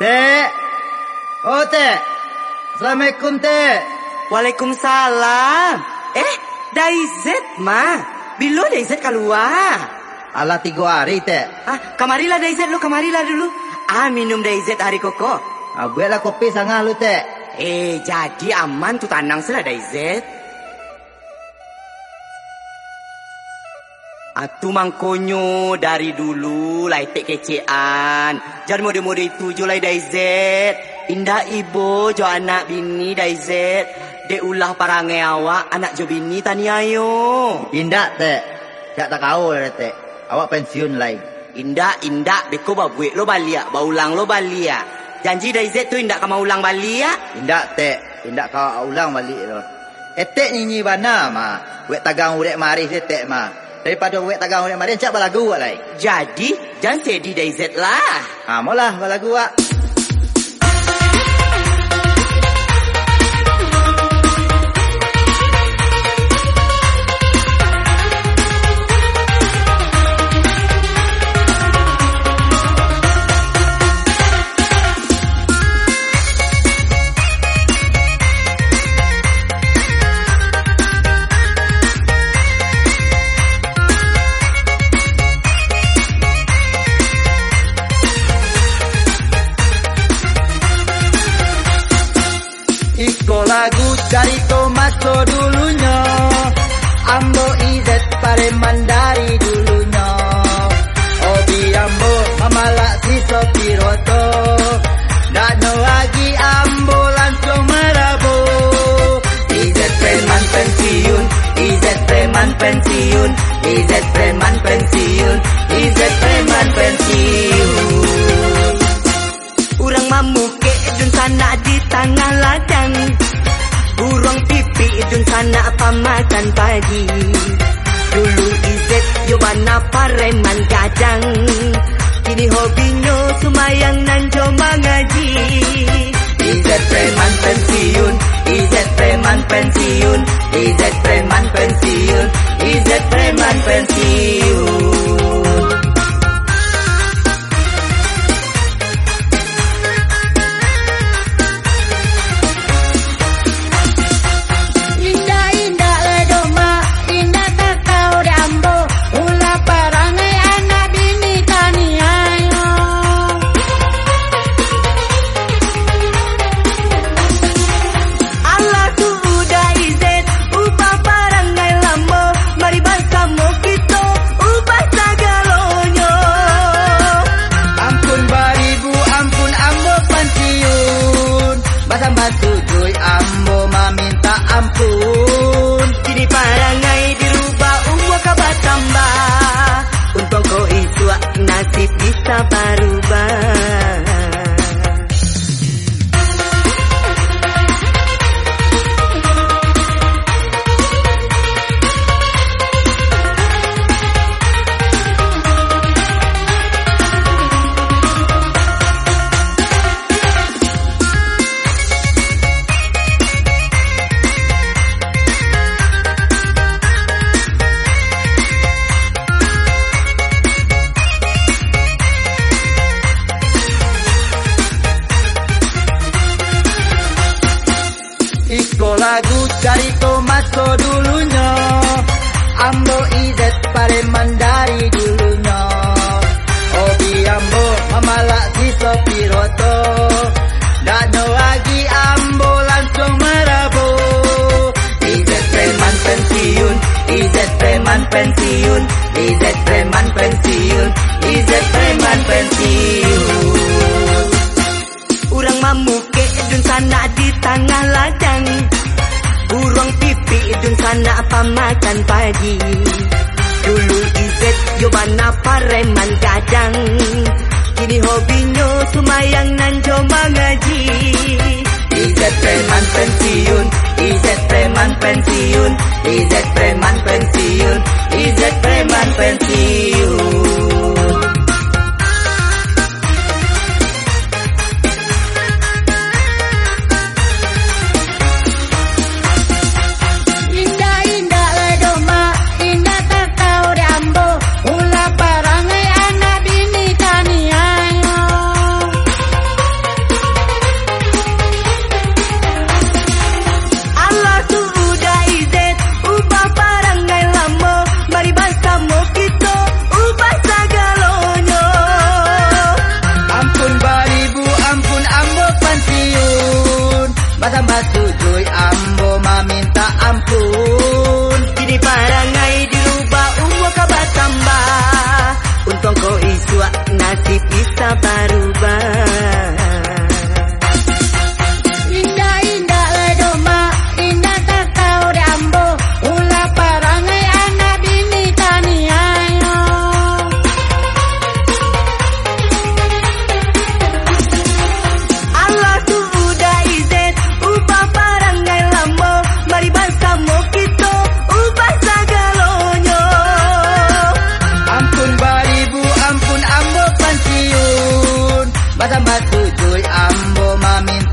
Tek. Oh, Tek. Assalamualaikum, Tek. Waalaikumsalam. Eh, Daizet mah. Bilo Daizet keluar. Alah tiga hari, Tek. Ah, kamarilah Daizet lu, kamarilah dulu. Ah, minum Daizet hari koko. Ah, buatlah kopi sangat lu, Tek. Eh, jadi aman tu tanang sila Daizet. Atu mangkonyo dari dulu lai tek kecean. Jangan mode-mode itu jo lai Daizet. Indah ibu jo anak bini Daizet. De ulah parangai awak anak jo bini tani ayo. Indak, Tek. Tak tak kau lah, Tek. Awak pensiun lain. Indah, indah, beko ba buik lo balia, ba ulang lo balia. Janji Daizet tu indah kama ulang balia. Indak, Tek. Indak kau ulang balik tu. Eh, Tek nyanyi bana, mah. Wek tagang urek mari, Tek, mah. Daripada wek tagang urek mari, cak balagu awak lain. Jadi, jangan sedih Daizet lah. Ha, maulah balagu awak. Dari Tomaso dulunya. Ambo izet pareman dari dulunya. Obi ambo mamalak si sopiroto Dano lagi ambo langsung merabu Izet preman pensiun Izet preman pensiun Izet preman pensiun dun sana pamakan pagi. Dulu izet yo bana pareman gadang. Kini hobinya sumayang nan jo mengaji dulunya Ambo izet pareman dari dulunya. Obi ambo mamalak si sopiroto Dano lagi ambo langsung merabu Izet preman pensiun Izet preman pensiun Izet preman pensiun Izet preman pensiun. Urang mamuke dun sana di tengah ladang Burung pipi dun sana pamakan pagi. Dulu izet yo bana pareman gadang. Kini hobinya sumayang nan jo mengaji. Izet preman pensiun Izet preman pensiun Izet preman pensiun Izet preman pensiun matujui ambo meminta ampun. soy ambo, mami.